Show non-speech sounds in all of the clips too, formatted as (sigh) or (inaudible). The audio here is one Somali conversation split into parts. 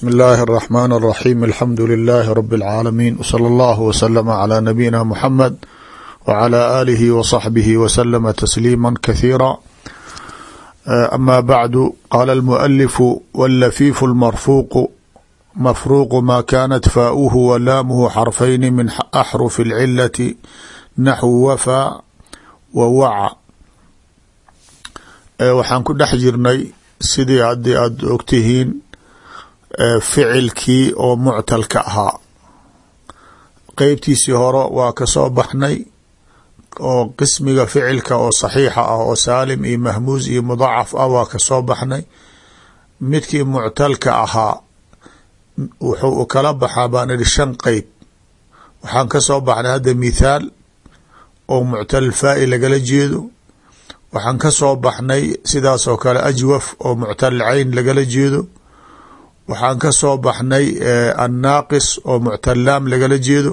bsm اllahi الرحmn الرaxيm alxamdu لilh rb العaalamiin wslى اllah wslm عlى nabiyina mxamed wعlى alihi wصaxbihi wslma تsliima kahiira ama bacdu qala اlmualifu wاllafiifu اlmarfuuqu mafruuqu ma kanat faauhu walaamuhu xarfayni min axrufi اlcilati naxwu wafa wa waca waxaan ku dhex jirnay sidii haddii aada ogtihiin ficilkii oo muctalka ahaa. Qeybtiisii hore waa ka soo baxnay oo qismiga ficilka oo saxiixa ah oo saalim iyo mahmuus iyo mudacaf ah waa ka soo baxnay. Midkii muctalka ahaa wuxuu kala baxaa baan ihi shan qeyb. Waxaan ka soo baxnay hadda mithaal oo muctal faa-i lagala jeedo. Waxaan ka soo baxnay sidaas oo kale ajwaf oo muctal cayn lagala jeedo waxaan ka soo baxnay annaaqis oo muctalaam lagala jeedo.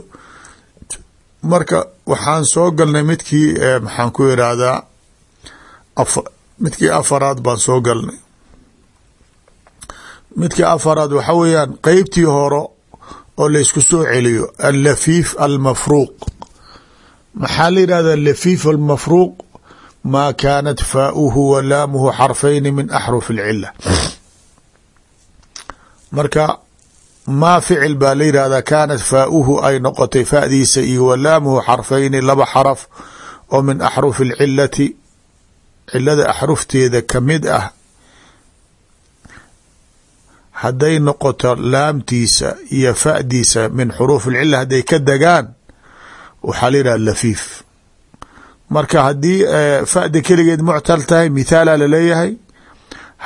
Marka waxaan soo galnay midkii maxaan ku irahdaa midkii afaraad baan soo galnay. Midkii afaraad waxa weeyaan qeybtii horo oo laysku soo celiyo allafiif almafruuq. Maxaa la yidhahdaa lafiif almafruuq? Maa kaanat faauhu wa laamuhu xarfayni min axruf اlcila marka maa ficil baa la yidhahdaa kaanat faauhu ay noqotay fadiisa iyo walaamuhu xarfayni laba xaraf oo min axrufi اlcilati cilada axrufteeda ka mid ah. Hadday noqoto laamtiisa iyo fadiisa min xuruuf اlcila hadday ka degaan waxaa la yidhahda lafiif. Marka haddii fadi keligeed muctal tahay mithaala la leeyahay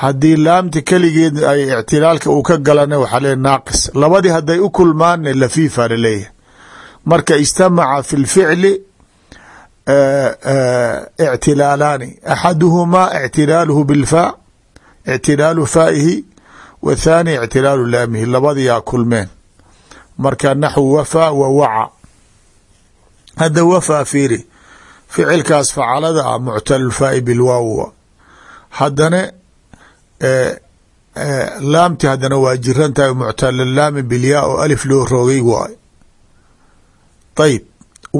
haddii laamta keligeed ay ictilaalka uu ka galana waxaa le naaqis. Labadii hadday u kulmaanna lafiifa la leeyahay marka ijtamaca fi lficli ictilaalaani. Axaduhumaa ictilaaluhu bilfaa ictilaalu faa'ihi wa thaani ictilaalu laamihi. Labadiyaa kulmeen. Marka naxwu wafaa wa waca. Hadda wafaa fiiri ficilkaas facalada ah muctalulfaa'i bilwaawa haddana laamti haddana waa jiran tahay muctalalaami bilyaa oo alif loo roogay waayo ayib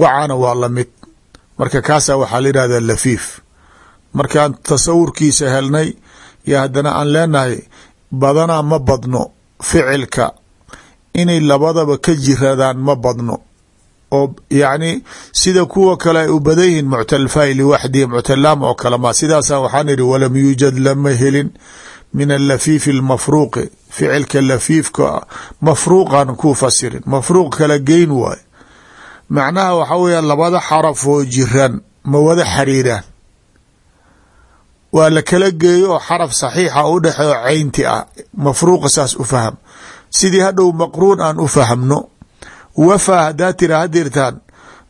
wacana waa la mid marka kaasaa waxaa la yihahdaa lafiif. Markaan tasawurkiisa helnay yo haddana aan leenahay badanaa ma badno ficilka. Inay labadaba ka jiradaan ma badno oo yacni sida kuwa kale ay u badan yihiin muctalfaai liwaxdihi muctalaam oo kale ma. Sidaasa waxaan idhi walam yuujad lama helin min alafiifi almafruuqi ficilka lafiifka mafruuqan ku fasirin. Mafruuq kala geyn waayo macnaha waxa weya labada xaraf oo jiran ma wada xariiraan. Waa la kala geeyo oo xaraf saxiixa u dhexeeo caynti ah. Mafruuqa saas u faham. Sidii hadhow maqruun aan u fahamno wafaa haddaa tira hadirtaan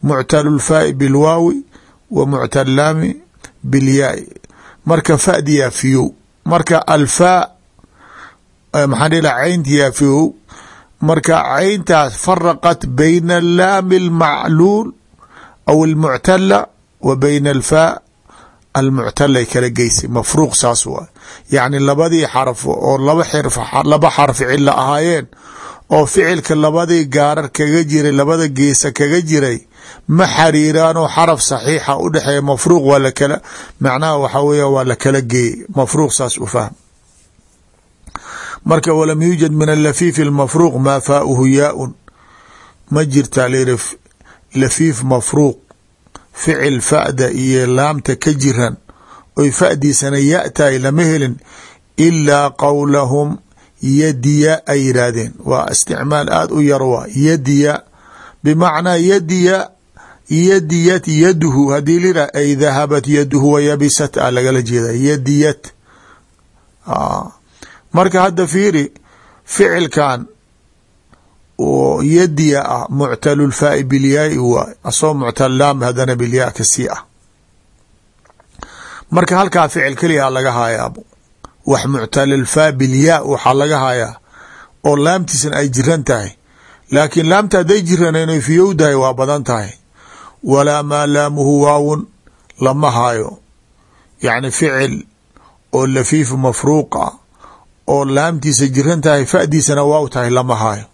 muctalulfaai bilwaawi wa muctalaami bilyaai marka fadi yaafiyow marka alfaa maxaan dhihi laha caynti yaafiyow marka cayntaas faraqat bayna alaami almacluul aw almuctala wa bayna alfaa almuctalay kala geysay mafruuq saas waa. Yacni labadii xarf oo laba xirf laba xarfi cila ahaayeen oo ficilka labadii gaarar kaga jiray labada geesa kaga jiray ma xariiraanoo xaraf saxiixa u dhexeeya mafruuq waa lakala macnaha waxa weya waa lakala geeyey. Mafruuq saas u fahm marka walam yuujad min alafiifi almafruuq maa faauhu yaa-un. Ma jirtaa layiri lafiif mafruuq ficil fa'da iyo laamta ka jiran oy fa'diisana ya-tahay lama helin ilaa qowlahum yadiya ay yidhaahdeen waa isticmaal aada u yar waa yadiya. Bimacnaa yadiya yadiyat yaduhu. Haddii lira ay dahabat yaduhu wayabisat a lagala jeeda yadiyat. Marka hadda fiiri ficilkan oo yadiya ah muctalulfaai bilyaai waay asoo muctallaam haddana bilyaa ka sii ah. Marka halkaa ficil keliyaa laga haayaabo wax muctalalfaa bilyaa waxaa laga hayaa oo laamtiisana ay jiran tahay. Laakiin laamta hadday jiran inay fiyowdahay waa badan tahay. Walaa maa laamuhu waawun lama haayo. Yacni ficil oo lafiif mafruuqa oo laamtiisa jiran tahay fadiisana waaw tahay lama haayo.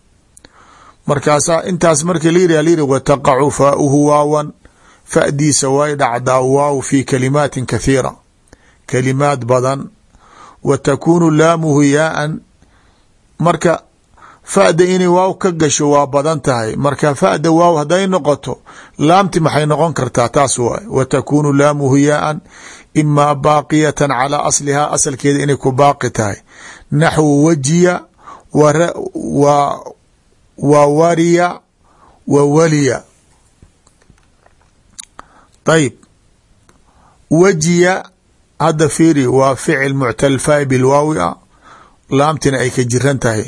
Markaasaa intaas markii la yiri lyiri wataqacu faauhu waawan fadiisa way dhacdaa waaw fi kalimaatin kathiira. Kalimaad badan wa takuunu laamuhu yaaan. Marka fada inay waaw ka gasho waa badan tahay. Marka fada waaw haday noqoto laamti maxay noqon kartaa? Taas waay wa takuunu laamuhu yaaan imaa baaqiyatan calaa aslihaa asalkeeda inay ku baaqi tahay. Naxwu wajiya wa wariya wa waliya. Ayb wajiya hadda fiiri waa ficil muctal faa bilwaawi a laamtina ay ka jiran tahay.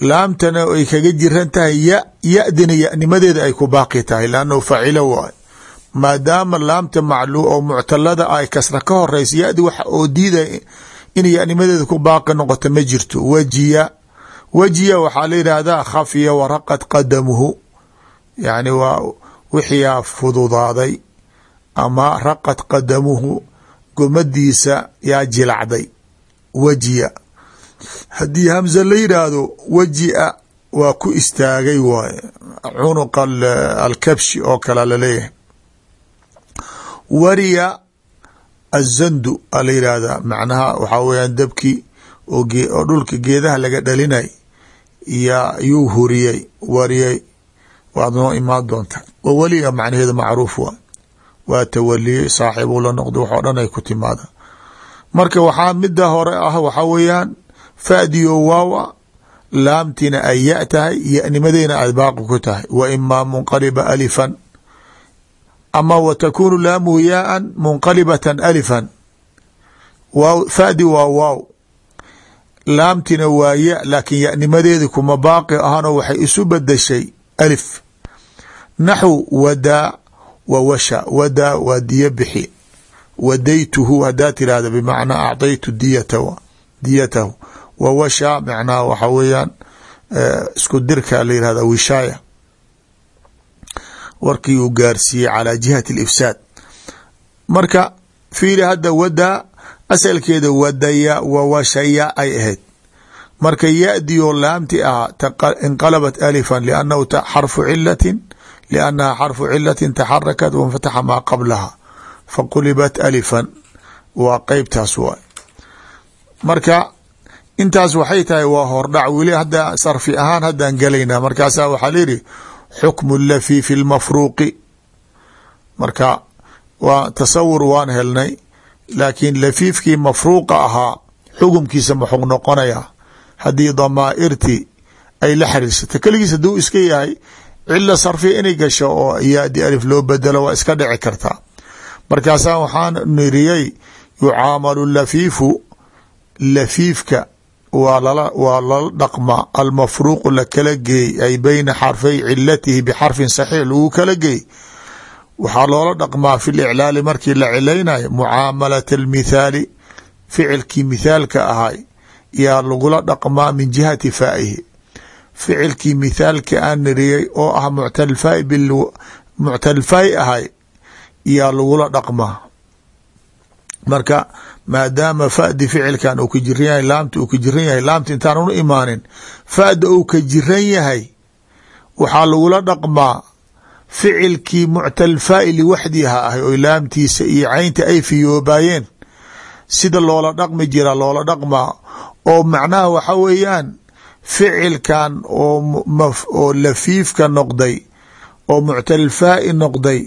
Laamtana ay kaga jiran tahay ya yadina yanimadeeda ay ku baaqi tahay lannahu facilo waay maadaama laamta maclu oo muctalada ay kasra ka horeysa yadi wax oo diida inay yanimadeeda ku baaqi noqoto ma jirto. Wajiya wajiya waxaa la yidhaahdaa khafiya waraqad qadamuhu. Yani waa wixiyaa fududaaday ama raqad qadamuhu gomadiisa yaa jilacday wajiya. Haddii hamza la yidhaahdo wajia waa ku istaagay waay cunuqa alkabshi oo kale la leeyahay wariya azandu a la yidhaahdaa. Macnaha waxaa weyaan dabkii oo dhulka geedaha laga dhalinay ya yuu huriyey wariyey. Waad noo imaan doontaa waweliga macnaheeda macruuf waa waa tawaliyey saaxiibuu la noqdo wax oo dhan ay ku timaada marka waxaa mida hore ah waxaa weeyaan fadiyo waawa laamtina ay ya tahay yanimadeena aad baaqi ku tahay. Wa imaa munqaliba alifan. Ama wa takuunu laamuhu yaaan munqalibatan alifan. Waaw fadi waa waaw. Laamtina waa ya laakiin yanimadeedi kuma baaqi ahano waxay isu bedeshay alif. Naxw wadaa wa washa wadaa waa diyo bixi. Wadaytuhu hadaa tirahda bimacnaa acطaytu diyata diyatahu. Wa washa macnaha waxa weeyaan isku dirka la yihahda wishaaya warkii uu gaarsiiyey calaa jihati اlifsaad marka fiiri hadda wadaa asalkeeda wadaya wa washaya ay ahayd. Marka yadioo laamti ah inqalabat alifan liannahu xarfu cilatin liannaha xarfu cilatin taxarakat wanfataxa maa qablaha faqulibat alifan waa qeybtaas waay marka intaas waxay tahay waa hordhac weli hadda sarfi ahaan haddaan gelaynaa markaasaa waxaa layihi xukmu lafiifi lmafruuqi marka waa tasawur waan helnay laakiin lafiifkii mafruuqa ahaa xukumkiisa maxuu noqonayaa haddii damaa'irti ay la xiriirsato keligiis hadduu iska yahay cila sarfiya inay gasho oo yaadi alif loo bedelo waa iska dhici kartaa markaasaa waxaan niriyey yucaamalu lafiifu lafiifka waa lala dhaqmaa almafruuqu lakala geey ay beyna xarfay cilatihi bixarfin saxiix lagu kala geey waxaa loola dhaqmaa fi liclaali markii la cilaynayo mucaamalat almithaali ficilkii mithaalka ahay yaa lagula dhaqmaa min jihati faa'ihi ficilkii mithaalka aan niriyey oo ah muctalfaa muctalfaai ahay yaa lagula dhaqmaa marka maadaama fadi ficilkan uu ka jiran yahay laamta uu ka jiran yahay laamta intaan unu imaanin fada uu ka jiran yahay waxaa lagula dhaqmaa ficilkii muctalfaai liwaxdiha ahay oo laamtiisa iyo caynta ay fiyoobaayeen. Sida loola dhaqmi jira loola dhaqmaa oo macnaha waxa weeyaan ficilkan oo lafiifka noqday oo muctalfaai noqday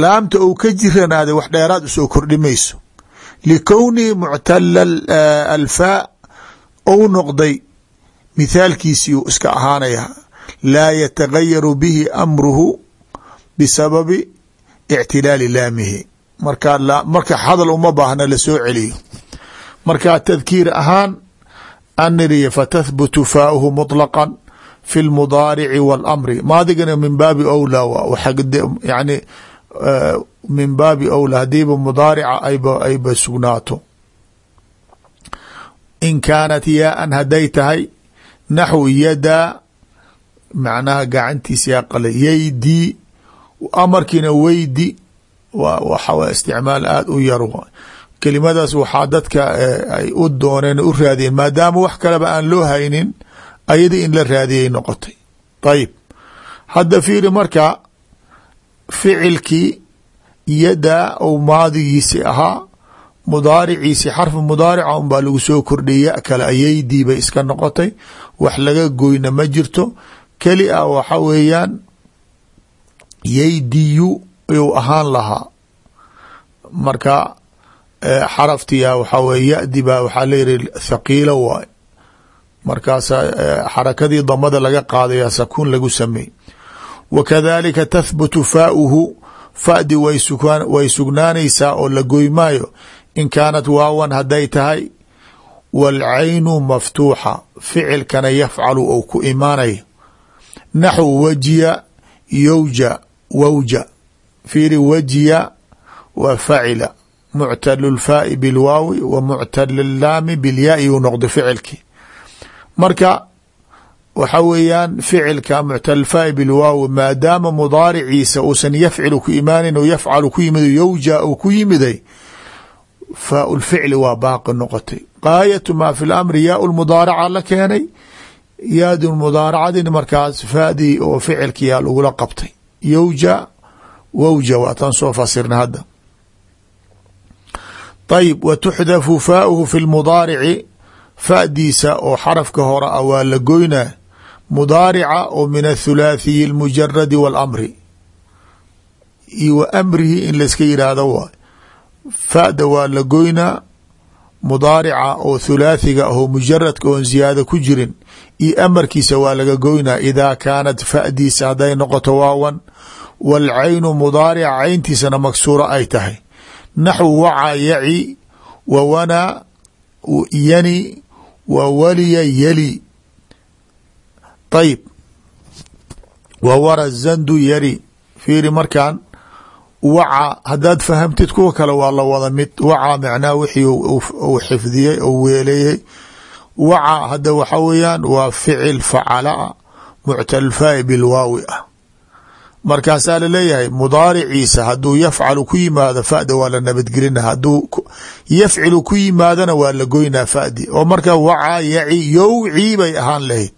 laamta uu ka jiranaaday wax dheeraad u soo kordhi mayso. Likownihi muctala alfaa ou noqday mithaalkiisii uu iska ahaanaya laa yatagayaru bihi amruhu bisababi ictilaali laamihi. Marka marka hadal uma baahna la soo celiyo. Marka tadkiir ahaan an niriya fatahbutu faauhu muطlaqa fi lmudaarici waاlamri maadigana min baabi awlaa wa yani min baabi awlaa hadiiba mudaarica ayba sugnaato in kaanat yaaan hadday tahay naxw yadaa macnaha gacantiisa yaa qala yaydii amarkiina weydi waxa isticmaal aada u yar kelimadaas waxaa dadka ay u dooneen u raadiyeen maadaama wax kaleba aan loo haynin ayada in la raadiyay noqotay. Ayib hadda fiiri marka ficilkii yadaa ou maadigiisi ahaa mudaariciisi xarfu mudaarica un baa lagu soo kordhiyay ya kale ayaydii bay iska noqotay. Wax laga goyna ma jirto. Keli a waxa weeyaan yaydiyu yuu ahaan lahaa. Marka xaraftiya waxaa weye yadi baa waxaa layihi thaqiila waay markaasa xarakadii damada laga qaadaya sakuun lagu sameey wa kadalika tathbutu faauhu fadi way sugnaanaysaa oo la goy maayo in kaanat waawan hadday tahay waalcaynu maftuuxa ficilkana yafcalu ou ku imaanayo. Naxw wajiya yowja wawja. Fiiri wajiya waa facila muctalu lfaai bilwaawi wa muctal laami bilyaai uu noqdo ficilkii. Marka waxa weeyaan ficilka muctalfaai bilwaawi maadaama mudaariciisa uusan yafcilu ku imaanin o yafcalu ku yimid yowja uu ku yimiday faau lficli waa baaqi noqotay. Gaayatu maa fi lamri yaa lmudaaraca la keenay yaadu mudaaracadin markaas faadii oo ficilki yaa lagula qabtay. Yowja wowja waataan soo fasirna hadda ayib wa tuxdafu faauhu fi lmudaarici fadiisa oo xarafka hore a waa la goynaa. Mudaarica oo min athulaathiyi اlmujaradi waاlamri iyo wa amrihi in layska yidhaahdo waay fada waa la goynaa. Mudaarica oo thulaathiga ahoo mujaradka oon ziyaado ku jirin. Iyo amarkiisa waa laga goynaa. Idaa kaanat fadiisa hadday noqoto waawan. Waalcaynu mudaarica cayntiisana maksuura ay tahay naxw wacaa yaci wa wanaa yani wa waliya yali. Ayib wa wara zandu yari. Fiiri markan waca haddaad fahamtid kuwa kale waa la wada mid. Waca macnaha wixii uu xifdiyey ou weeleeyey. Waca hadda waxa weeyaan waa ficil facala muctalfaai bilwaawi ah markaasaa la leeyahay mudaariciisa hadduu yafcalu ku yimaado fada waa la nabadgelina hadduu yafcilu ku yimaadona waa la goynaa fadi. Oo marka wacaa yaci yowcii bay ahaan lahayd.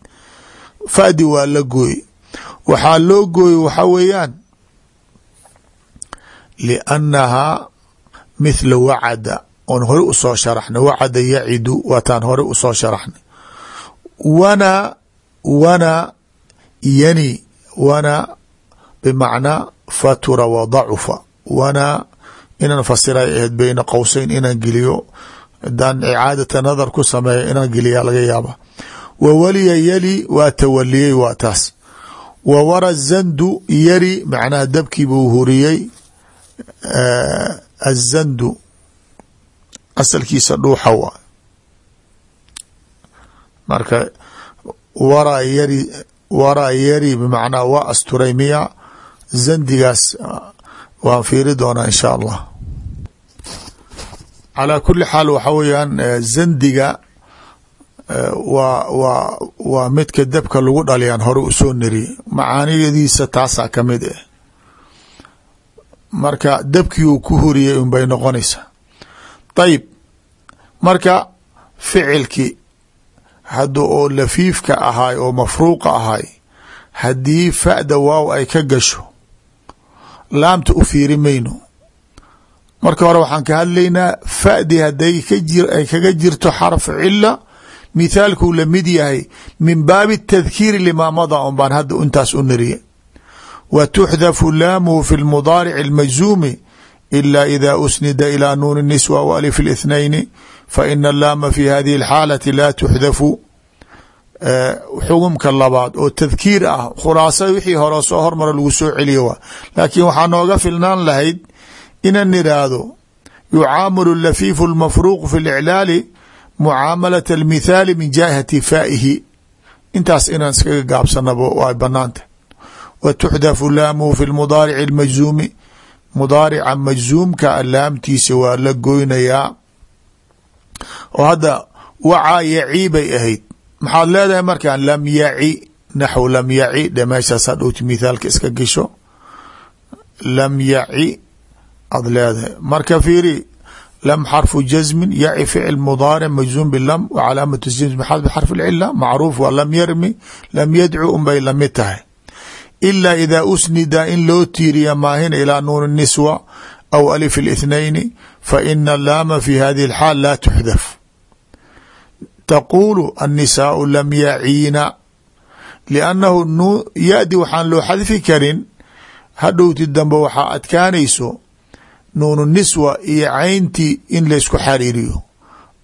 Fadi waa la gooy. Waxaa loo gooye waxaa weeyaan liannahaa mithla wacada oon hore u soo sharaxnay wacada yacidu waataan hore u soo sharaxnay. Wana wana yani wana bmacnaa fatura wa dacufa wana inaan fasiray ahayd beyna qowseyn inaan geliyo hadaan icaadata nadar ku sameeya inaan geliyaa laga yaaba wa waliya yali waa tawaliyey waa taas wa wara zandu yari macnaha dabkiibuu huriyey azandu asalkiisa dhuuxa waa marka wara yari wara yari bmacnaa waa asturay zandigaas waan fiiri doonaa insha allah calaa kuli xaal waxa weeyaan zandiga waa waa waa midka dabka lagu dhaliyaan hore u soo neriye macaaniyadiisa taasaa ka mid ah marka dabkii uu ku horiyey un bay noqonaysaa ayib marka ficilki hadda oo lafiifka ahaay oo mafruuqa ahaay haddii fa'da waaw ay ka gasho laamta u fiiri mayno marka hore waxaan ka hadlaynaa fa'di hadday ay kaga jirto xarf cila mithaalkuu lamid yahay min baabi tadkiiri limaa mada un baan hadda intaas u nariye wa tuxdafu laamuhu fi lmudaarici اlmajzuumi ila ida usnida ilى nuun الniswa w alif الاثنayni faina alaama fi hadihi اlxaalati la tuxdafu xukumka labaad oo tadkiir ah khulaasa wixii hore soo hormara lagu soo celiyo waa. Laakiin waxaa nooga filnaan lahayd inan iraahdo yucaamalu lafiifu lmafruuq fi liclaali mucaamalat almithaali min jaihati faihi intaas inaan iskaga gaabsanaba ay banaantah wa tuxdafu laamuhu fi lmudaarici lmajzuumi mudaarica majzuumka ah, laamtiisa waa la goynayaa. Oo hadda wacaa yaciibay ahayd maxaad leedahay markan lam yaci naxw lam yaci dhe meeshaas hadhowti mithaalka iska gesho lam yaci aad leedahay marka fiiri lam xarfu jasmin yaci ficil mudaaric majzuum bilam wa calaamatu jasmi xadfi xarf اlcila macruuf waa lam yarmi lam yadcu unbay lamid tahay ilaa idaa usnida in loo tiiriya maahina ilaa nuun niswa aw alif اlithnayni faina laama fi hadihi اlxaal laa tuxdaf taquulu annisaau lam yaciina liannahu ya-di waxaan loo xadfi karin hadhowti dambe waxaa adkaanayso nuunu niswa iyo cayntii in laysku xariiriyo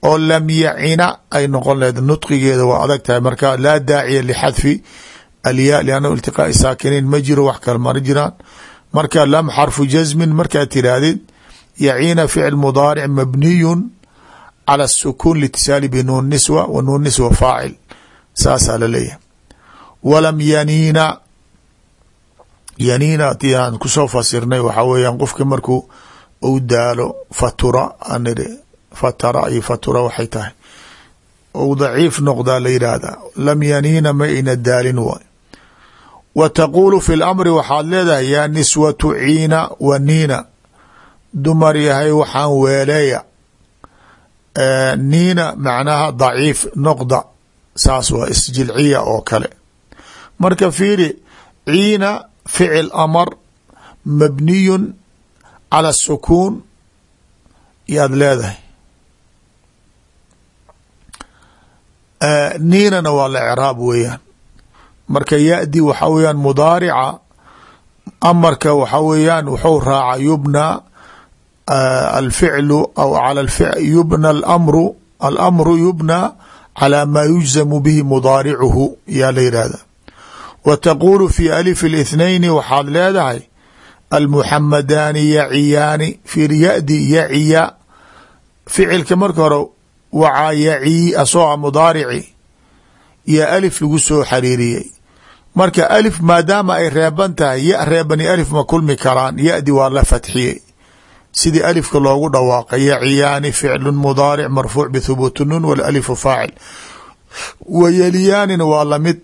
oo lam yacina ay noqon lahed nudqigeeda waa adag tahay marka laa daaciya lixadfi alya liannahu iltiqaai saakiniin ma jiro wax kale mara jiraan marka lam xarfu jasmin markaad tirahdid yaciina ficil mudaaric mabniyun cala asukuun litisaali binuun niswa wa nuun niswa faacil saasaa la leeyahay walam yaniina yaniina ti aan ku soo fasirnay waxaa weeyaan qofka markuu u daalo fatura aan iri fatara iyo fatura waxay tahay ou daciif noqdaa la yidhaahdaa lam yaniina ma ina daalin waay wa taquulu fi lamri waxaad leedahay yaa niswatu ciina wa niina dumar yahay waxaan weeleeya niina macnaha daciif noqda saas waa isjilciya oo kale. Marka fiiri ciina ficil amar mabniyun cala sukuun yaad leedahay. Niinana waa la craab weeyaan. Marka yadi waxa weeyaan mudaarica amarka waxa weeyaan wuxuu raaca yubna alficlu aw ala yubna alamru alamru yubna calaa maa yujzamu bihi mudaaricuhu yaa la yidhaahda wa taquulu fi alif اlithnayni waxaad leedahay almuxamadaani yaciyaani fiir yadi yaciya ficilka marka hore wacaa yaci asoo mudaarici yo alif lagu soo xariiriyey marka alif maadaama ay reeban tahay ya reebani alif ma kulmi karaan yadi waa la fatxiyey sidii alifka loogu dhawaaqay yaciyaani ficlu mudaaric marfuuc bithubuuti nun walalifu faacil. Wa yeliyaanina waa la mid.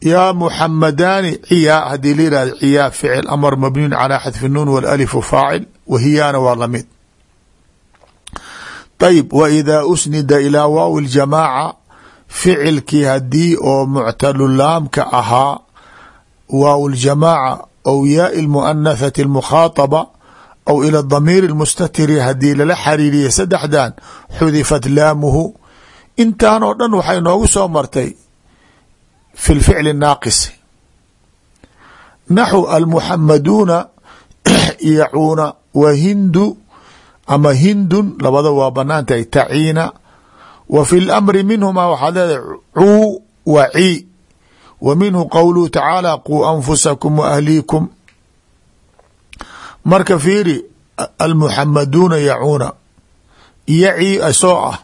Yaa muxamadaani ciyaa haddii la yihahdo ciyaa ficil amar mabniyun calaa xadfi nuun walalifu faacil wahiyaana waa la mid. Ayb wa idaa usnida ilaa waawi ljamaaca ficilkii haddii oo muctalulaamka ahaa waaw ljamaaca aw yaai lmuanathati almukhaataba aw ila damiir lmustatiri haddii lala xariiriya saddexdan xudifat laamuhu. Intaan oo dhan waxay noogu soo martay fi lficli naaqisi naxu almuxamaduuna (clears throat) yacuuna wa hindu ama hindun labada waa bannaan tahay taciina. Wa fi lamri minhuma waxaad leedahay cuu wa ci. Wa minhu qowluhu tacaala quu anfusakum wa ahliikum marka fiiri almuxamaduuna yacuuna. Yaci asoo ah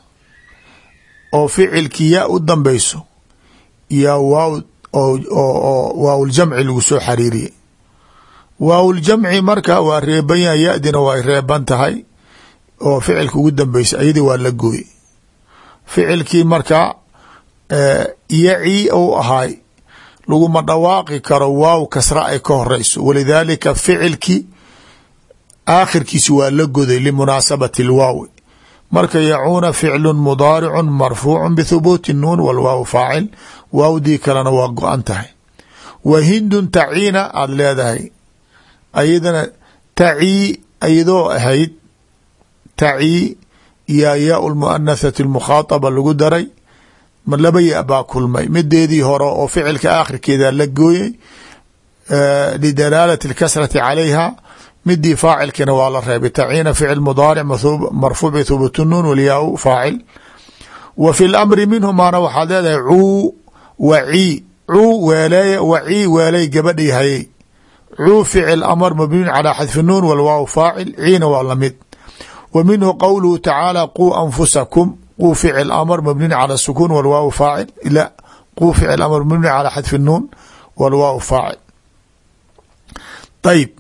oo ficilkii yaa u dambeyso yaa waaw oo waawljamci lagu soo xariiriyey. Waawljamci marka waa reeban yahay yadina way reeban tahay oo ficilka ugu dambeysa ayadii waa la gooye ficilkii marka yaci ou ahaay laguma dhawaaqi karo waaw kasra ay ka horeyso. Walidaalika ficilkii aakhirkiisi waa la goday limunaasabati lwaawi marka yacuuna ficlu mudaaricu marfuucu bithubuuti nuun walwaaw faacil waawdii kalena waa go-an tahay. Wa hindun taciina aada leedahay. Ayadana tacii ayadoo ahayd tacii yaa yaau lmuanathati almukhaataba lagu daray. Laba ya baa kulmay. Mideedii hore oo ficilka aakhirkeeda la gooyey lidalaalati اlkasrati calayha midii faacilkina waa la reebay. Taciina ficil mudaaric marfuuc bithubuuti nuun walyaau faacil. Wa fi lamri minhumaana waxaad leedahay cuu waci cuu weeleey waci weeley gabadhii hayey cuu ficil amar mabniun calaa xadfi nuun walwaaw faacil ciina waa la mid w minhu qowluhu tacaala quu anfusakum quu ficil amr mabniun cala sukuun walwaaw faacil la quu ficil amr mabniun cala xadfi nuun walwaaw faacil. Ayb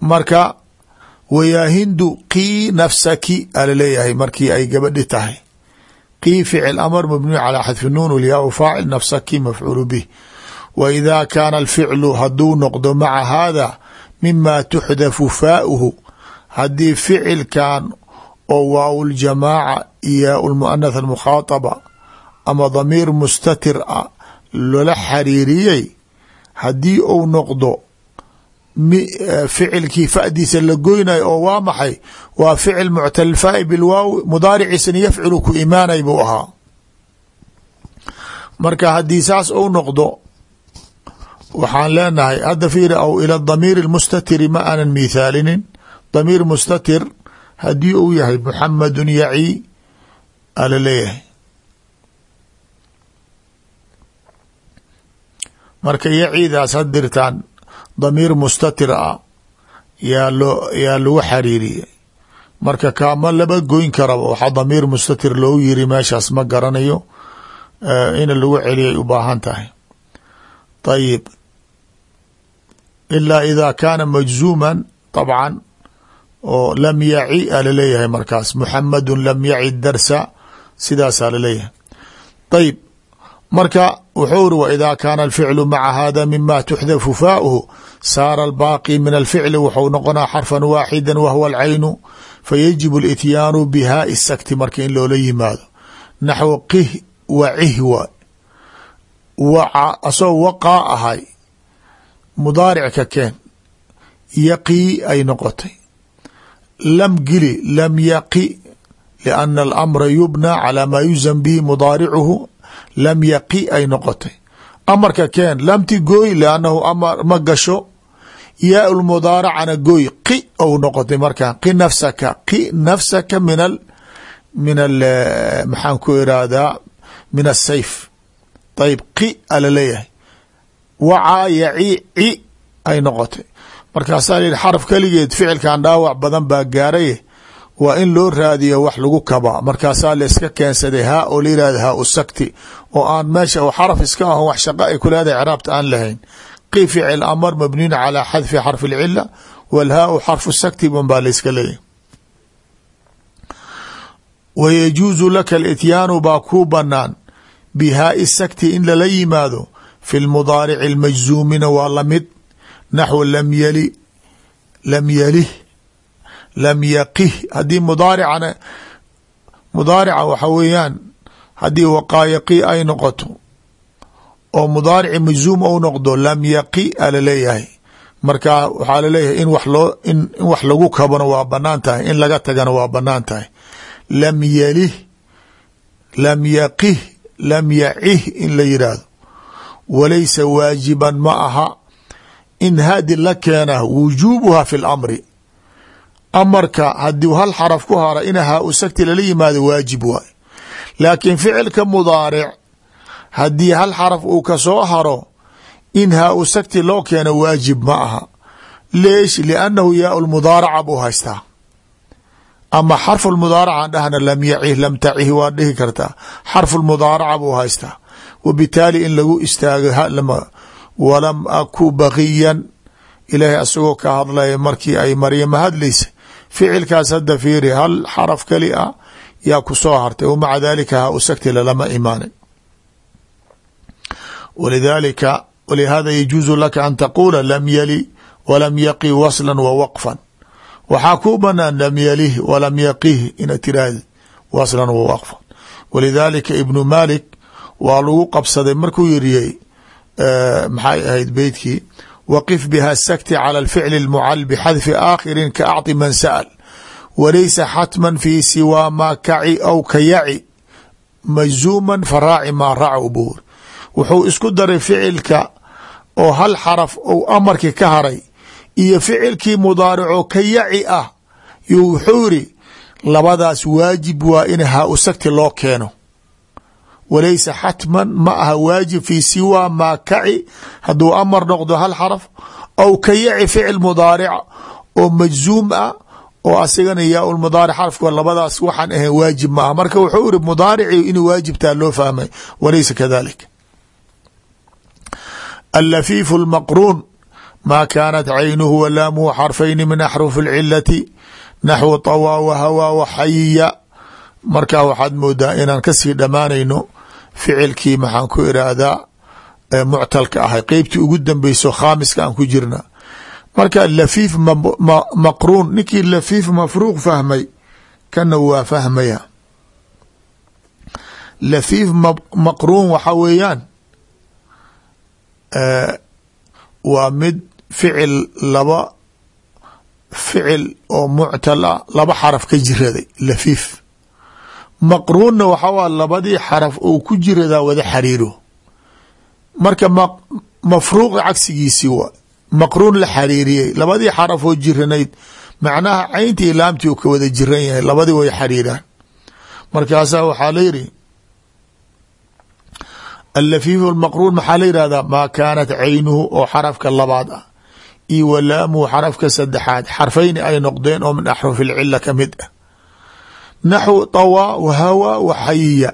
marka wayaa hindu qii nafsaki alaleeyahay markii ay gabadhi tahay. Qii ficil amr mabniun calaa xadfi nuun walyaau faacil nafsaki mafcuulu bih. Wa ida kaana alficlu haduu noqdo maca hada mima tuxdafu faauhu. Haddii ficilkan oo waaw ljamaaca iyo yaa lmuanath almukhaataba ama damiir mustatir ah lala xariiriyey haddii uu noqdo ficilkii fadiisa la goynayo oo waa maxay? Waa ficil muctalfaa'i bilwaawi mudaariciisana yafcilu ku imaanay buu ahaa. Marka haddii saas ou noqdo waxaan leenahay hadda fiiri aw ila damiir mustatiri ma aanan mithaalinin damiir mustatir haddii uu yahay muxamadun yaci ala leeyahay. Marka yaciidaas had dirtaan damiir mustatir ah yaa loo yaa lagu xariiriyey marka kaama laba goyn karaba waxaa damiir mustatir loogu yiri meeshaas ma garanayo in lagu celiyay u baahan tahay. Ayib ilaa ida kaana majzuuman طabcan oo lam yaci a la leeyahay markaas. Muxamadun lam yaci darsa sidaasaa la leeyahay ayib marka wuxuu iri wإida kaana الficlu maca hada mima tuxdafu faauhu saara albaaqi min alficli wuxuu noqonaa xarfan waaxida wahwa alcaynu fayajib اlityaanu bihaai sakti marka in loola yimaado naxw qih wa cih waay waca asagoo waqaa ahay mudaaric ka keen yaqii ay noqotay lam gili lam yaqi liana alamra yubnى calى maa yuzam bihi mudaaricuhu lam yaqi ay noqotay. Amarka keen lamti gooy lannahu amar ma gasho. Yaa lmudaaracana gooy qi ou noqotay markaa qi nafsaka qi nafsaka min al min al maxaan ku irahdaa min asayf ayb qi ala leeyahay. Wacaa yaci ci ay noqotay. Markaasaa yihi xaraf keligeed ficilkan dhaawac badan baa gaaraye waa in loo raadiyo wax lagu kabaa markaasaa la iska keensaday haa oo la yihahda haa u sakti oo aan meesha xaraf iska aho wax shaqa ay ku leedahay craabta aan lahayn qi ficil amar mabniun calaa xadfi xarfi اlcila wاlhaau xarfu sakti ban baa la iska leeyahy wa yajuuzu laka lityaanu baa kuu banaan bihaai sakti in lala yimaado fi lmudaarici اlmajzuumina waa lamid naxw lam yali lam yalih lam yaqih. Haddii mudaaricana mudaarica waxa weeyaan haddii waqaayaqi ay noqoto oo mudaarici majzuum ou noqdo lam yaqi a la leeyahay marka waxaa la leeyahay in wax loo in wax lagu kabano waa bannaan tahay in laga tagana waa bannaan tahay. Lam yalih lam yaqih lam yacih in la yidhaahdo walaysa waajiban ma aha in hadi la keena wujuubuha fi lamri amarka haddii hal xaraf ku hara in haa u sagti lala yimaado waajib waay. Laakiin ficilka mudaaric haddii hal xaraf uu ka soo haro in haa u sagti loo keeno waajib ma aha. Leesh liannahu yaa lmudaaraca buu haystaa. Ama xarfu lmudaaraca dhahna lam yacih lam tacih waa dhihi kartaa xarfu lmudaaraca buu haystaa. Wabitaali in lagu istaago walam aku baqiyan ilaahay asagoo ka hadlaya markii ay maryama hadlaysa ficilkaas hadda fiiri hal xaraf keli ah yaa ku soo hartay wmaca dalika ha u sagti lalama imaanin. Walidalika walihada yajuuzu laka an taquula lam yali walam yaqi waslan wa waqfan. Waxaa kuu banaan lam yalih walam yaqih ina tiraahdi waslan wa waqfan. Walidalika ibnu malik waa lagu qabsaday markuu yiriyey maxay ahayd beytkii wqif bha sakti calى اficl اmcal bxadfi aakhirin ka acطi man sa'l walaysa xatma fi siwaa maa kaci aw ka yaci majzuuma faraaci maa raca buur wuxuu isku daray ficilka oo hal xaraf ou amarkii ka haray iyo ficilkii mudaarico ka yaci ah yo wuxuu yiri labadaas waajib waa in haa u sagti loo keeno walaysa xatman ma aha waajib fi siwaa maa kaci. Hadduu amar noqdo hal xaraf aw ka yaci ficil mudaaric oo majzuum ah oo asigana yaa mudaaric xarafka labadaas waxaan ahayn waajib ma aha. Marka wuxuu iri mudaarici inuu waajibtaa loo fahmay. Walaysa kadalik. Allafiifu lmaqruun maa kaanat caynuhu walaamuhu xarfayni min axrufi اlcilati naxwu طawaa wahawaa waxayiya markaa waxaad moodaa inaan ka sii dhammaanayno ficilkii maxaan ku iraahdaa muctalka ahay. Qeybtii ugu dambeyso khaamiska aan ku jirna. Marka lafiif maqruun ninkii lafiif mafruuq fahmay kana waa fahmaya. Lafiif maqruun waxa weeyaan waa mid ficil laba ficil oo muctal ah laba xaraf ka jiraday lafiif maqruunna waxa waa labadii xaraf oo ku jiradaa wada xariiro. Marka mafruuqa cagsigiisii waa maqruun la xariiriyey. Labadii xaraf oo jiranayd macnaha cayntii laamtii ka wada jiran yahay labadii way xariiraan. Markaasaa waxaa la yidhi allafiifu lmaqruun maxaa la yihahdaa maa kaanat caynuhu oo xarafka labaad ah. Io walaamuhu xarafka saddexaad. Xarfayni ay noqdeen oo min axrufi lcila ka mid ah naxwu tawaa wa hawaa wa xayiya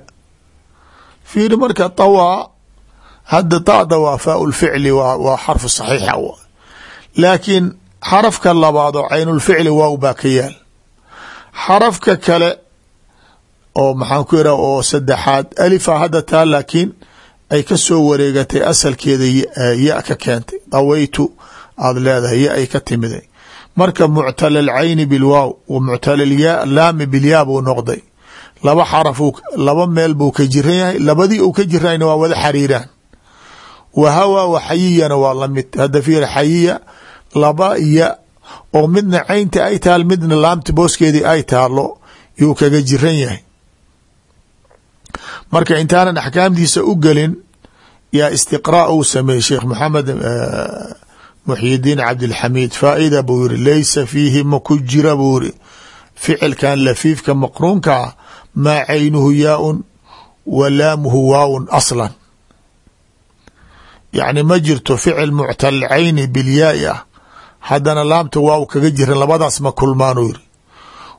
fiiri marka tawaa hadda taada waa faau lficli waa xarfu saxiixa laakiin xarafka labaad oo caynulficli waaw baa ka yaal. Xarafka kale oo maxaan ku iraha oo saddexaad alifa hadda taa laakiin ay ka soo wareegatay asalkeeda ya ka keentay. Dawaytu aada leedahay ya ay ka timiday marka muctal alcayni bilwaaw wa muctal alya laami bilyaa buu noqday. Laba xaraf laba meel buu ka jiran yahay labadii uu ka jirayna waa wada xariiraan. Wa hawa wa xayiyana waa la mid hadda fiir xayiya laba ya oo midna caynta ay taal midna laamta booskeedii ay taalo yuu kaga jiran yahay. Marka intaanan axkaamtiisa u gelin yaa istiqraa uu sameeyey sheekh maxamed muxyidiin cabdilxamiid faaida buu yiri laysa fiihi ma ku jira buu yiri ficilkan lafiifka maqruunka ah maa caynuhu yaaun wa laamuhu waawun aslan. Yacni ma jirto ficil muctal cayni bilyaai ah. Haddana laamta waaw kaga jiran labadaas ma kulmaanuu yiri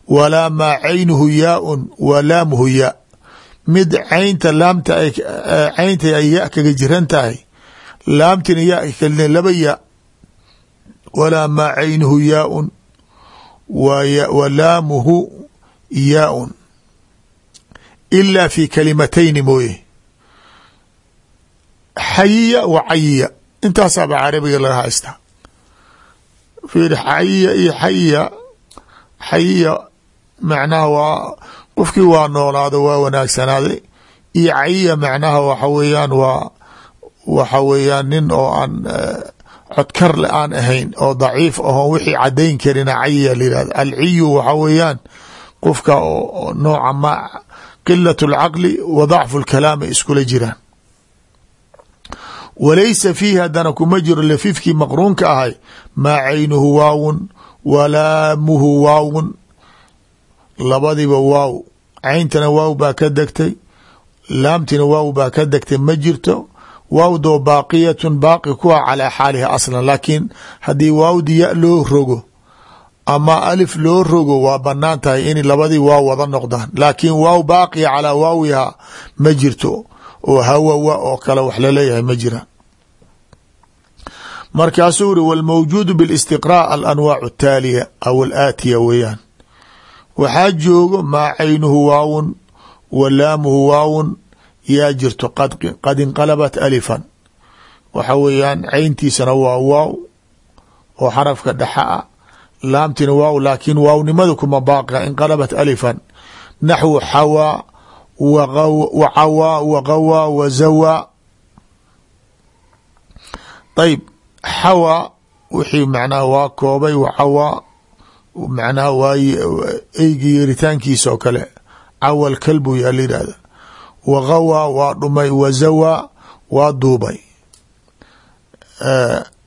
walaa maa caynuhu yaaun wa laamuhu yaa mid caynta laamta caynta ay ya kaga jiran tahay laamtina ya laba ya walaa maa caynuhu yaaun wa laamuhu yaaun ilaa fi kalimatayni mooye xayiya wa cayiya intaasaaba carabiga laga haystaa fiir xayiya iyo xayiya xayiya macnaha waa qofkii waa noolaada waa wanaagsanaaday iyo cayiya macnaha waxa weeyaan waa waxa weeyaan nin oo aan codkarle aan ahayn oo daciif ahoon wixii cadayn karina cayiya layihahda alciyu waxa weeyaan qofka oo nooca ma qilat اlcaqli wa dacfu اlkalaam ay iskula jiraan. Walaysa fiihi haddana kuma jiro lafiifkii maqruunka ahay maa caynuhu waawun walaamuhu waawun. Labadiba waaw. Cayntana waaw baa ka degtay laamtina waaw baa ka degtay ma jirto waawdo baaqiyatun baaqi kuwa calaa xaaliha aslan laakiin haddii waawdi ya loo rogo ama alif loo rogo waa bannaan tahay in labadii waaw wada noqdaan. Laakiin waaw baaqiya calaa waawiha ma jirto oo hawawa oo kale wax la leeyahay ma jiraan. Markaasuu uri walmawjuudu bilistiqraa alanwaacu ataaliya aw alaatiya weeyaan. Waxaa joogo maa caynuhu waawun wa laamuhu waawun yaa jirto qad inqalabat alifan. Waxa weeyaan cayntiisana waa waaw oo xarafka dhexa a laamtina waaw laakiin waawnimada kuma baaqa inqalabat alifan. Naxwu xawaa wa cawaa wa qawaa wa zawaa ayb xawaa wixii macnaha waa koobay wa cawaa macnaha waa eygi yeritaankiisa oo kale cawal kalbu yaa la wa qawaa waa dhumay wa zawaa waa duubay.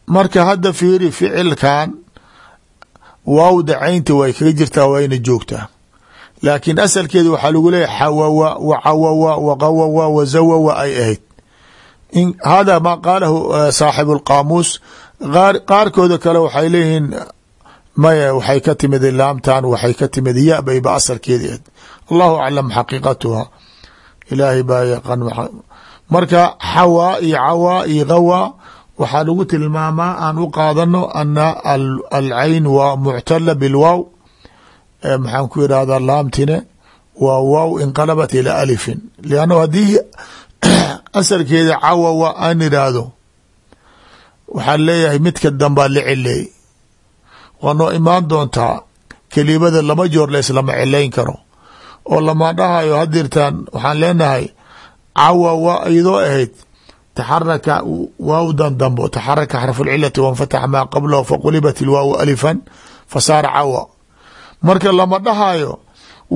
Marka hadda fiiri ficilkan waawda caynta way kaga jirtaa wayna joogtaa. Laakiin asalkeeda waxaa lagu leeyahy xawawa wa cawawa wa qawawa wa zawawa ay ahayd. Hada ma qaalahu saaxibu اlqaamuus qaarkooda kale waxay leeyihiin maya waxay ka timid laamtan waxay ka timid ya bayba asalkeedi ahayd. Allahu aclam xaqiiqatuha ilaahay baa yaqan marka xawaa iyo cawaa iyo qawaa waxaa lagu tilmaamaa aan u qaadano ana alcayn waa muctala bilwaaw maxaan ku irahdaa laamtine waa waaw inqalabat ilaa alifin. Lann haddii (clears throat) asalkeeda cawawa aan iraahdo waxaan leeyahay midka dambaa la celeey waa noo imaan doontaa kelimada laba joor leeslama cilayn karo oo lama dhahayo hadirtaan waxaan leenahay cawa waa iyadoo ahayd taxaraka waawdan dambo. Taxaraka xarfu lcilati wanfataxa maa qablahu faqulibat ilwaawu alifan fasaara cawa. Marka lama dhahayo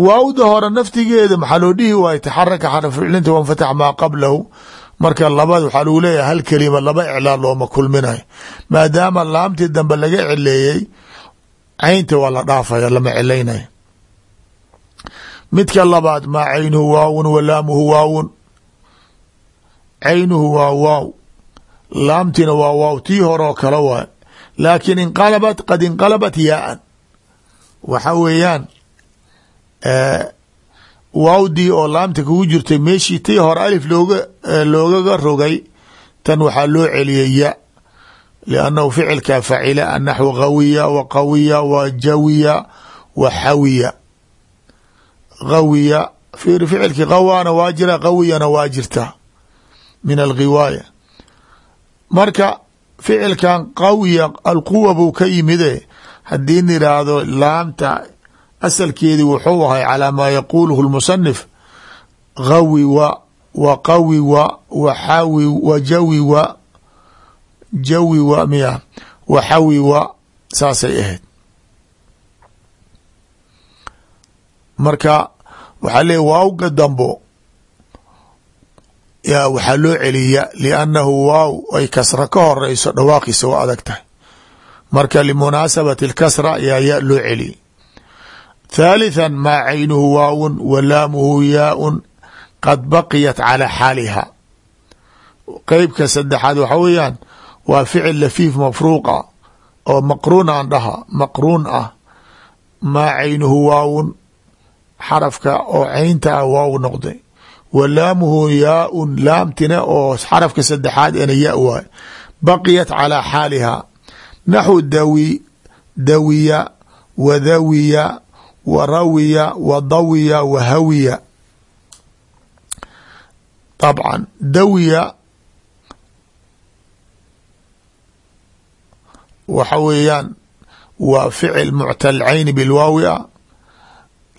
waawda hore naftigeeda maxaa loo dhihi waaye taxaraka xarfucilati wanfatax maa qablahu. Marka labad waxaa lagu leeyahay hal kelima laba iclaal looma kulminayo. Maadaama laamtii dambe laga cileeyey caynta waa la dhaafaya lama cilaynayo midka labaad maa caynuhu waawun walaamuhu waawun. Caynuhu waa waaw. Laamtina waa waaw. Tii horeo kale waay. Laakiin inqalabat qad inqalabat yaaan. Waxa weeyaan waawdii oo laamta kugu jirtay meeshii tii hore alif looga loogaga rogay tan waxaa loo celiyay ya liannahu ficilkaa facila anaxwu gawiya wa qawiya wa jawiya wa xawiya gawiya fiiri ficilkii qawaana waa jira qawiyana waa jirta. Min alghiwaaya. Marka ficilkan qawiya alquwa buu ka yimide haddii n yidhaahdo laamta asalkeedii wuxuu ahay calaa maa yaquuluhu lmusanif gawi wa wa qawi wa wa xawi wa jawi wa jawi wa miya wa xawi wa saasay ahayd marka waxaa leey waawga dambo yaa waxaa loo celiya liannahu waaw ay kasra ka horeyso dhawaaqiisa waa adag tahay marka limunaasabati اlkasra yaa ya loo celiyay ثالثا maa caynuhu waawun wa laamuhu yaaun qad baqiyat calى xaaliha qeybka saddexaad waxa weeyaan waa ficil lafiif mafruuqa oo maqruun aan dhaha maqruun ah maa caynuhu waawun xarafka oo caynta ah waaw noqday. Wa laamuhu yaaun laamtina oo xarafka saddexaad ena ya waay baqiyat calaa xaalihaa naxu dawi dawiya wa dawiya wa rawiya wa dawiya wa hawiya. طabcan dawiya waxa weeyaan waa ficil muctalcayni bilwaawi a ah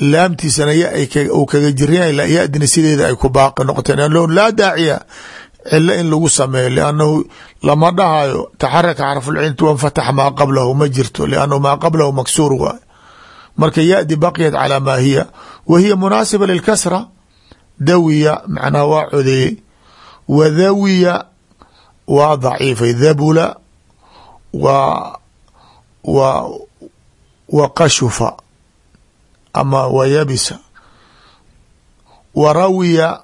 laamtiisana uu kaga jirya yadina sideeda ay ku baaqi noqoteen. Laa daaciya cilo in lagu sameeyo lannahu lama dhahayo taxaraka xarfulcilti wanfatax maa qablahu ma jirto lannahu maa qablahu maksuur waay. Marka yadi baqiyat calى maa hiya wa hiya munaasiba lilkasra dawiya macnaha waa codeeyey wa dawiya waa daciifay dabula wa wa wa qashufa ama wa yabisa. Wa rawiya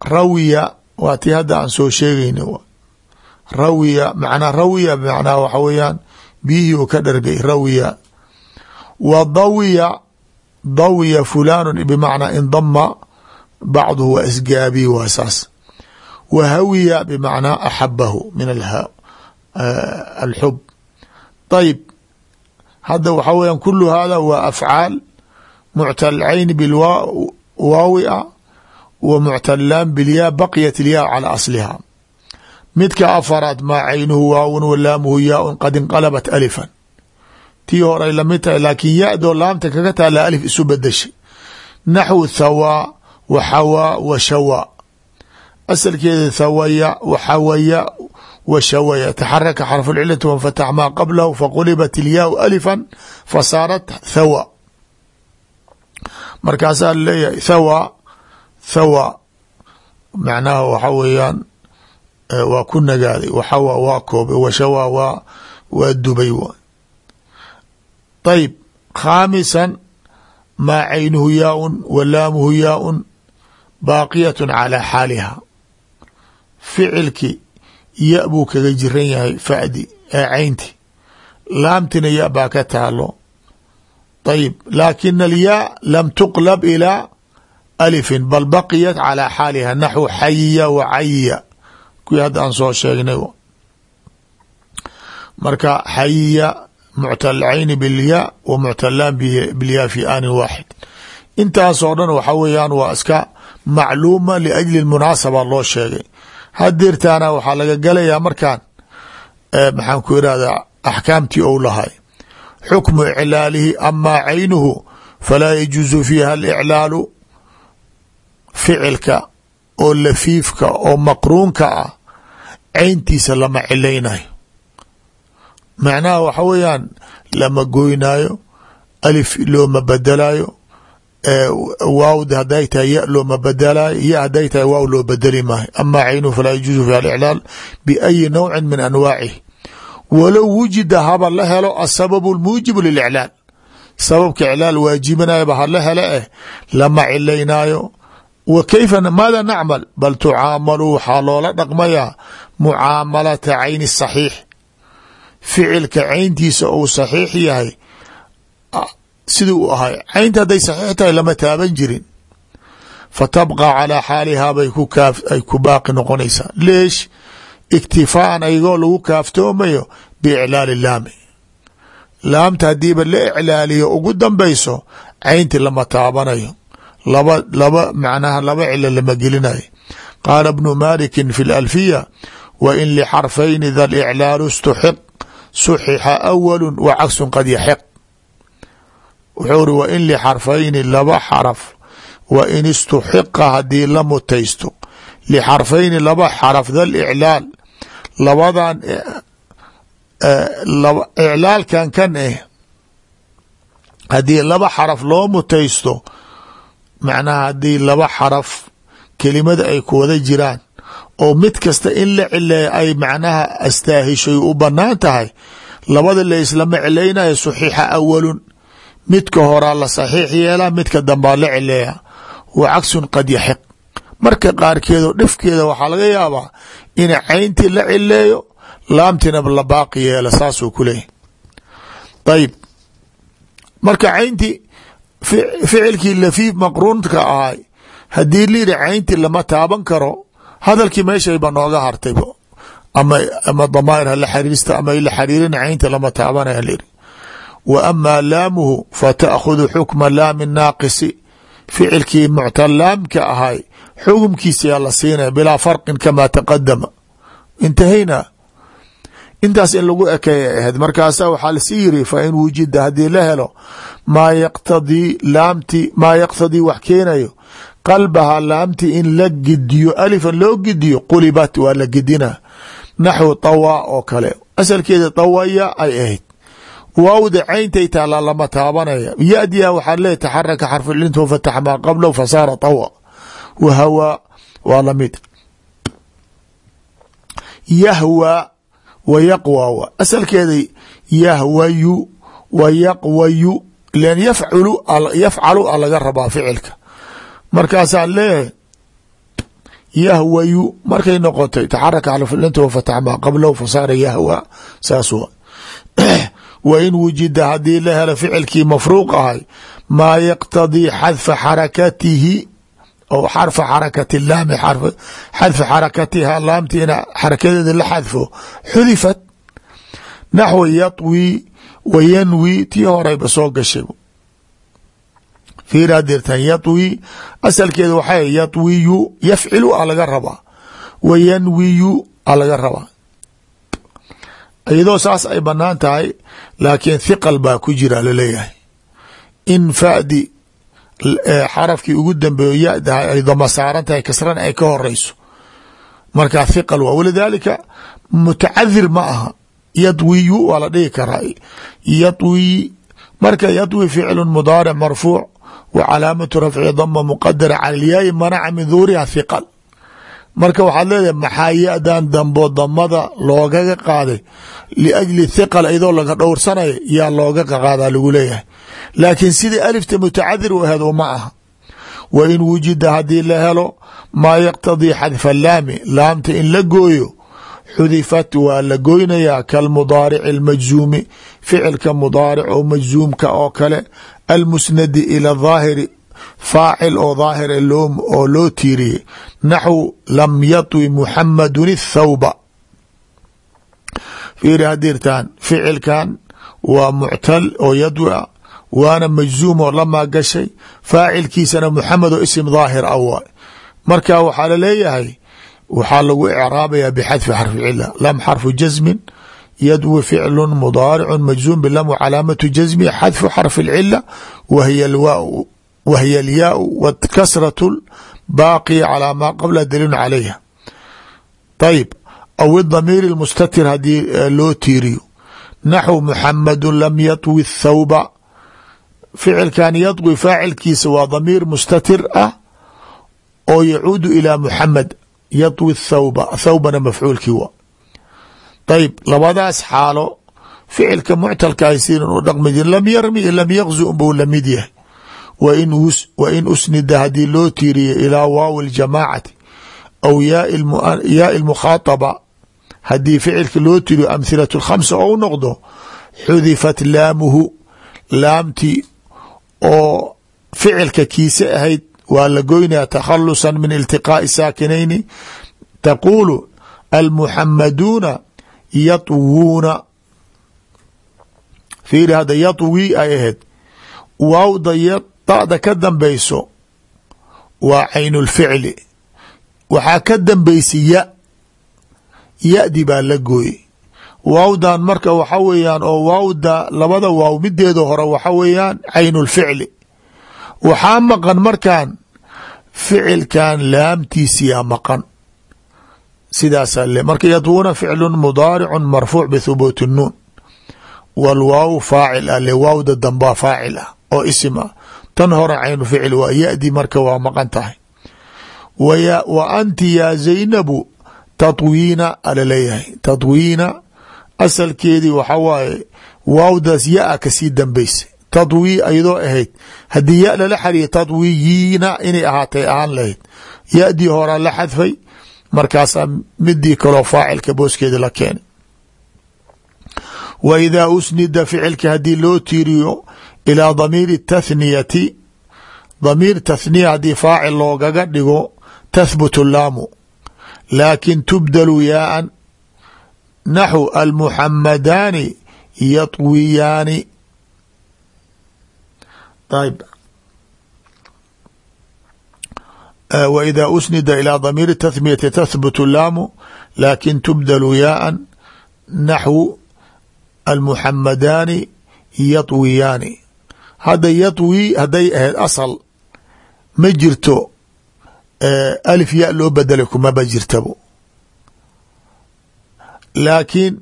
rawiya waa tii hadda aan soo sheegayna rawiya macnaa rawiya macnaha waxa weeyaan biyihii uu ka dhargay rawiya. Wa dawiya dawiya fulanu bimacnaa indama bacduhu waa isgaabiy waa saas. Wa hawiya bimacnaa axabahu min alxub. Ayib hadda waxaa weeyaan kulu hada waa muctal cayni bilwaawi a wa muctalaan bilyaa baqiyat ilyaa calى asliha. Midka afaraad maa caynuhu waawun wa laamuhu yaaun qad inqalabat alifan. Tii horay la mid tahay laakiin ya-doo laamta kaga taala alif isu bedeshay naxwu thawaa wa xawaa wa shawaa asalkeeda thawaya wa xawaya wa shawaya. Taxaraka xarfu lcilati wanfatax maa qablahu faqulibat ilyaau alifan fasaarat thawa markaasaa la leeyahay thawa thawa macnaha waxa weeyaan waa ku nagaaday waxawa waa koobay washawa waa waa dubay ayb khaamisan maa caynuhu yaaun wa laamuhu yaaun baaqiyat calى xaaliha. Ficilki ya buu kaga jiran yahay fadi ee caynti. Laamtina ya baa ka taalo ayib laakina alyaa lam tuqlab ilaa alifin bal baqiyat calى xaaliha naxwu xayiya wa cayiya kuwii hadda aan soo sheegnay marka xayiya muctal cayni bilyaa wa muctalaan bilyaa fi aanin waaxid intaasoo dhan waxa weeyaan waa iska macluuma liajli munaasaba loo sheegay hadeertaana waxaa laga galayaa markaan maxaan ku irahdaa axkaamtii ou lahay xukmu iclaalihi amaa caynuhu falaa yajuusu fiiha aliclaalu ficilka oo lafiifka oo maqruunka ah cayntiisa lama cilaynayo macnaha waxa weeyaan lama goynaayo alif looma bedelayo waawda haday tahay ya looma bedelayo ya haday tahay waaw loo bedeli maayo amaa caynuhu falaa yajuusu fiiha aliclaal biayi nawcin min anwaacihi walow wujida haba la helo asababu lmuujibu liliclaal. Sababka iclaal waajibinayaba hala hele eh lama cilaynaayo. Wa kayfa maada nacmal? Bal tucaamalu waxaa loola dhaqmayaa mucaamalata cayni saxiix. Ficilka cayntiisa uu saxiix yahay siduu u ahay. Caynta hadday saxiix tahay lama taaban jirin. Fa tabqa calaa xaalihaa bay ay ku baaqi noqonaysaa iktifaaan ayagoo lagu kaaftoomayo biiclaali laami laamta haddiiba la iclaaliyo ugu dambayso caynti lama taabanayo laba laba macnaha laba cilo lama gelinayo qaala bnu malikin fi lalfiya wa in lixarfayni da liclaalu istuxiq suxixa awalu wa cagsun qad yaxiq wuxuu ri wa in lixarfayni laba xaraf wa in istuxiqa haddii la mutaysto lixarfayni laba xaraf da liclaal labadan iclaalkan kan eh haddii laba xaraf loo mutaysto macnaha haddii laba xaraf kelimada ay ku wada jiraan oo mid kasta in la cileeya ay macnaha astaahishay u bannaan tahay labada la islama cilaynayo saxiixa awalun midka horaa la saxiix yeelaa midka dambaa la cileeya wa cagsun qad yaxiq marka qaarkeedoo dhifkeeda waxaa laga yaabaa in cayntii la cileeyo laamtina la baaqi yeela saasuu ku leeyahy ayib marka cayntii ficilkii lafiif maqruunka ahay haddii layidhi cayntii lama taaban karo hadalkii meeshayba nooga hartayb ama ama damaa'ir hala xariirista ama ila xariirin caynta lama taabanaya layidhi wa amaa laamuhu fata'khudu xukma laami naaqisi. Ficilkii muctalaamka ahay xukumkiisayaa la siinaya bilaa farqin kamaa taqadama intahayna intaas in lagu ekeeya ahayd markaasa waxaa lasi yiri fa wujida haddii la helo maa yaqtadii laamti maa yaqtadii wax keenayo qalbaha laamti in la gidiyo alifan loo gidiyo qulibat waa la gidina naxwu tawaa oo kale. Asalkeeda tawaya ay ahayd. Waawda cayntay taala lama taabanaya. Yadiya waxaa leeya taxaraka xarfulintu fatax maa fasaara tawa wa hawaa waa la mid yahwaa wa yaqwa asalkeeda yahwayu wa yaqwayu len yafculu yafcalu a laga rabaa ficilka markaasaa leeyahay yahwayu markay noqotay taxaraka xarfulintu wafatax maa qablo fasaara yahwa saas wa wa in wujida haddii la helo ficilkii mafruuq ahay maa yaqtadii xadfa xarakatihi o xarfa xarakati laami xadfa xarakatiha laamtiina xarakadeeda la xadfo xudifat naxwa yatwi wa yanwi tii horeyba soo gashay fiir adirtan yatwi asalkeeda waxaa yatwiyu yafcilu a laga rabaa wa yanwiyu a laga rabaa iyadoo saas ay bannaan tahay laakiin thiqal baa ku jira la leeyahay in fadi xarafkii ugu dambeeyo yadahay ay dama saaran tahay kasran ay ka horeyso. Markaa thiqal waa walidaalika mutacadir ma aha. Yadwiyu waa la dhihi karaa. Yadwi marka yadwi ficlu mudaaric marfuuc wa calaamatu rafci dama muqadara cala lyaai manaca min thiqal marka waxaad leedahay maxaa ya-dan dambo damada loogaga qaaday? Liajli thiqal iyadoo laga dhowrsanaya yaa looga qaadaa lagu leeyahay. Laakiin sidii alifta mutacadir u aheed ma aha. Wa in wujida haddii la helo maa yaqtadii xadfa laami laamta in la gooyo xudifat waa la goynayaa kalmudaarici almajzuumi ficilka mudaaric oo majzuumka oo kale almusnadi ila daahiri faacil oo daahir oo loo tiiriyey naxw lam yatwi muxamadun اthawba fiiri hadirtaan ficilkan waa muctal oo yadwi a waana majzuum oo lamaa gashay faacilkiisana muxamed oo isim daahir a waay marka waxaa la leeyahay waxaa lagu icraabaya bxadfi xarfi cila lam xarfu jasmin yadwi ficlu mudaaricu majzuum bilam calaamatu jasmi xadfu xarfi اlcila wahiy alyaau wkasraة baaqiya calaa maa qabla daliilun calayha ayb aw idamiir اlmustatir haddii loo tiiriyo naxw muxamadu lam yaطwi thawba ficilkan yadwi faacilkiisa waa damiir mustatir ah oo yacuudu ilaa muxamed yaطwi thawba thawbana mafcuulkii wa ayb labadaas xaalo ficilka muctalka ay sinan u dhaqmi jir lam yarmi lam yaqzu unbuu lamid yahay wa in usnida haddii loo tiiriya ilaa waawi اljamaacati aw yaai اlmukhaطaba haddii ficilka loo tiriyo amhilaة اkhamsa ou noqdo xudifat laamuhu laamtii oo ficilka kiise ahayd waa la goynaya takhalusa min iltiqaaءi saakinayni taquulu almuxamaduuna yatwuuna fiiri hadda yatwi ay ahayd waawda da'da ka dambayso waa caynulficli. Waxaa ka dambaysa ya. Ya-di baa la gooye waawdan marka waxa weeyaan oo waawda labada waaw mideeda hore waxa weeyaan caynulficli. Waxaa maqan markaan ficilkan laamtiisiyaa maqan. Sidaasaa le marka yadwuna ficlun mudaaricun marfuuc bithubuuti nuun. Walwaaw faacil ah le waawda dambaa faacil ah oo isim ah tan hore caynu ficil waa yadi marka waa maqan tahay. Wa anti yaa zaynabu tatwiina alaleeyahay. Tatwiina asalkeedii waxa waaye waawdaas ya-a ka sii dambaysa. Tatwi ayadoo ahayd haddii ya lala xariya tatwiyiina inay ahaatay ahaan lahayd. Ya-dii horaa la xadfay markaasaa midii kaloo faacilka booskeeda la keenay. Wa idaa usnida ficilka haddii loo tiiriyo ilaa damiiri tathniyati damiir tathniya haddii faacil loogaga dhigo tahbutu laamu laakin tubdalu yaaan naxw almuxamadaani yatwiyaani. Ayb w ida usnida ilى damiir tathmiyati tahbutu laamu laakin tubdalu yaaan naxwu almuxamadaani yatwiyaani hadda yatwi hadday ahayd asal ma jirto alif ya loo bedelay kumaba jirtabo laakiin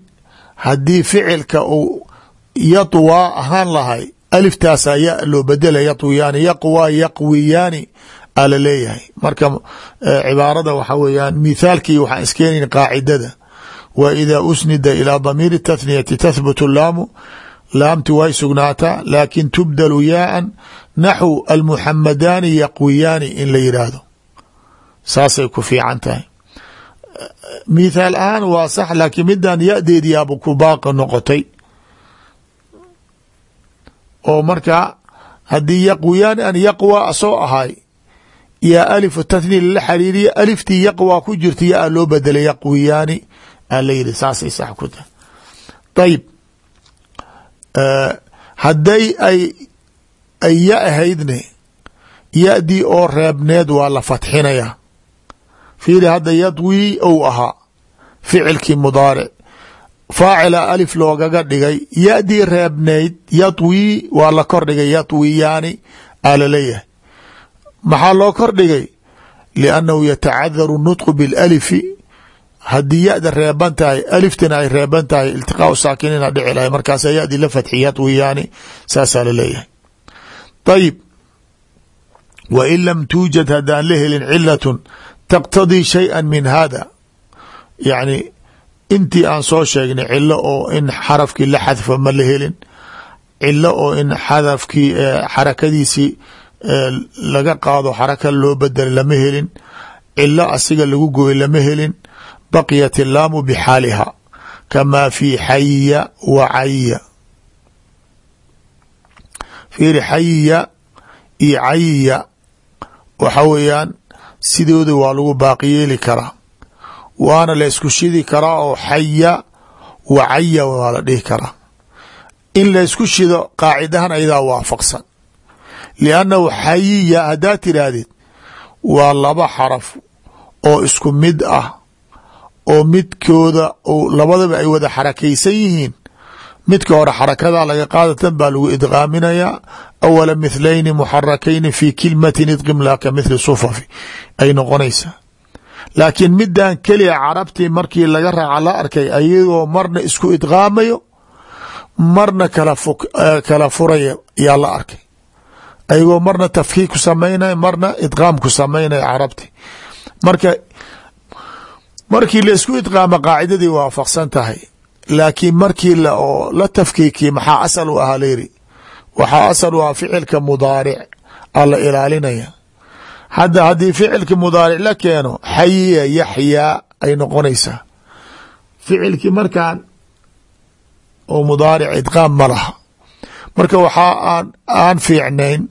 haddii ficilka uu yatwaa ahaan lahay aliftaasaa ya loo bedela yatwiyaani yaqwaa yaqwiyaani a la leeyahay. Marka cibaarada waxa weeyaan mithaalkii waxaan iskeenayn qaacidada wa idaa ilaa damiiri tathniyati tahbutu laamu laamti way sugnaataa laakin tubdalu yaaan naxw almuxamadaani yaqwiyaani in la yidhaahdo saasay ku fiican tahay. Mithaal ahaan waa sax laakiin midan ya-deediyaaba ku baaqi noqotay. Oo marka haddii yaqwiyaani an yaqwa asoo ahay yaa alifu tathniya lala xariiriya aliftii yaqwa ku jirta yaa loo bedelay yaqwiyaani aa la yidhi saasay sax ku tahay. Ayib hadday ay ay ya ahaydne ya-dii oo reebneed waa la fatxinayaa fiiri hadda yadwii ou ahaa ficilkii mudaaric faacila alif loogaga dhigay ya-dii reebneyd yadwii waa la kor dhigay yadwiyaani aa la leeyahay maxaa loo kor dhigay? Liannahu yatacadaru nutqu bilalifi haddii ya-da reeban tahay aliftina ay reeban tahay iltiqaau saakiniina dhici lahay markaasaa ya-dii la fatxi yadwiyaani saasaa la leeyahay ayib wa in lam tuujad haddaan la helin cilatun taqtadii shayئa min hada yacni intii aan soo sheegnay cilo oo in xarafkii la xadfa ma la helin cilo oo in xadafkii xarakadiisii laga qaado xaraka loo bedela lama helin cilo asiga lagu gooy lama helin baqiyat ilaamu bxaaliha kamaa fi xayiya wa cayiya fiiri xayiya iyo cayiya waxa weeyaan sidooda waa lagu baaqi yeeli karaa waana la isku shidi karaa oo xaya wa caya waa la dhihi karaa in la ysku shido qaacidahan ayadaa waafaqsan liannahu xayiya haddaad tidhaahdid waa laba xaraf oo isku mid ah oo midkooda labadaba ay wada xarakaysan yihiin. Midka hore xarakada laga qaadatan baa lagu idqaaminayaa. Awala mithlayni muxarakayni fi kilmatin idqim la ka mithli sufafi ay noqonaysaa laakiin midan keliya carabtii markii laga raaca la arkay ayagoo marna isku idqaamayo marna kala furaya yaa la arkay. Ayagoo marna tafkiik ku samaynaya marna idqaam ku samaynaya carabti marka markii la isku idqaama qaacidadii waafaqsan tahay. Laakiin markii la tafkiikiye maxaa asal u ahaa layiri waxaa asal u ahaa ficilka mudaaric a la ilaalinaya. Hadda haddii ficilki mudaaric la keeno xayiya yaxyaa ay noqonaysaa. Ficilkii markaan oo mudaaric idqaam ma laha. Marka waxaa aan aan fiicnayn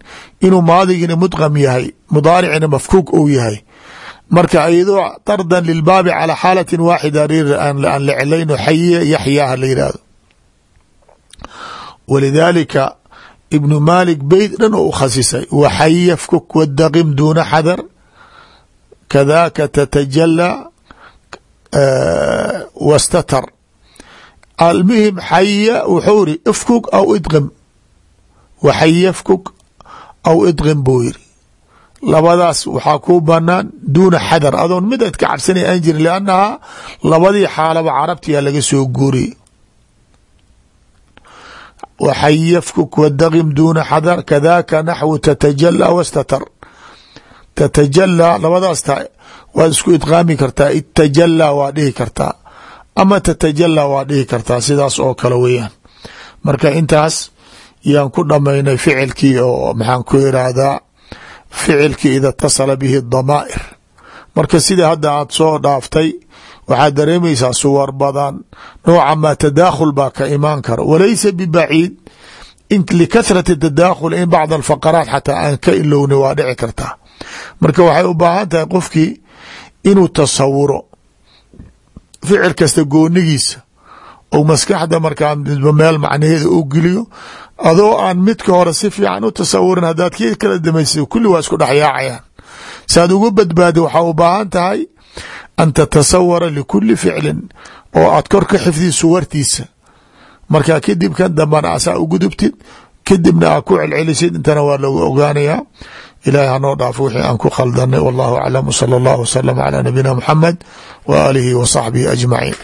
inuu maadigina mudqam yahay mudaaricina mafkuuk uu yahay marka iyadoo tardan lilbaabi calى xaalatin waaxida aan la celayno xayiya yaxyaaha la yihahdo walidaalika ibnu maalik beyt dhan oo u khasisay waxay yafkuk wadaqim duuna xadar kadaaka tatajalaa wastatar. Almuhim xaya wuxuu iri ifkuk aw idqim. Waxay yafkuk aw idqim buu yiri labadaas waxaa kuu banaan duuna xadar. Adoon mid ka cabsanay aan jirin liannahaa labadii xaalaba carabtiyaa laga soo guuriyey waxay yafkuk wadaqim duuna xadar kadaaka naxwu tatajalaa wastatar tatajalaa labadaas waad isku idqaami kartaa. Itajalaa waa dhihi kartaa. Ama tatajalaa waa dhihi kartaa sidaas oo kale weeyaan. Marka intaas yaan ku dhamaynay ficilkii oo maxaan ku irahdaa ficilkii ida اtasala bihi damaa'ir. Marka sida hadda aad soo dhaaftay waxaad dareemaysaa suwar badan. Nooca maa tadaakhul baa ka imaan kara. Walaysa bibaciid likathrati tadaakhul in bacd alfaqaraat xataa aan ka ilowna waa dhici kartaa marka waxay u baahan tahay qofkii inuu tasawuro ficil kasta goonigiisa ou maskaxda markaa meel macnaheeda u geliyo adoo aan midka hore si fiican u tasawurin haddaad kii kala damaysa kulli waa isku dhexyaacayaan saad ugu badbaadi waxaa u baahan tahay an tatasawara likuli ficlin oo aad kor ka xifdid suwartiisa. Marka kadib kan dambana asaa u gudubtid kadibna aa ku celcelisid intana waa lagu ogaanayaa. Ilahay hanoo dhaafo wixii aan ku khaldanay wallahu aclam wsala allah wsalam calaa nabiyina muxamed wa aalihi wa saxbihi ajmaciin